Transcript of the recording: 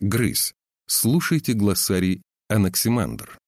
Грыз. Слушайте глоссарий Анаксимандр.